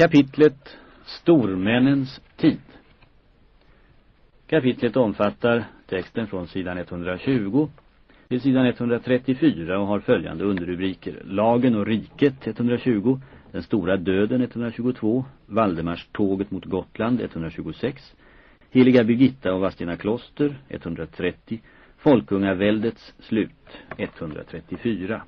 Kapitlet Stormännens tid. Kapitlet omfattar texten från sidan 120 till sidan 134 och har följande underrubriker. Lagen och riket 120, Den stora döden 122, Valdemars tåget mot Gotland 126, Heliga Birgitta och Vastina kloster 130, Folkungaväldets slut 134.